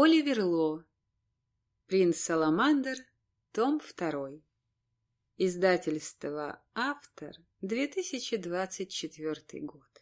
Оливер Ло. Принц Саламандр. Том 2. Издательство «Автор», 2024 год.